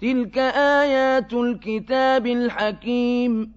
تِلْكَ آيَاتُ الْكِتَابِ الْحَكِيمِ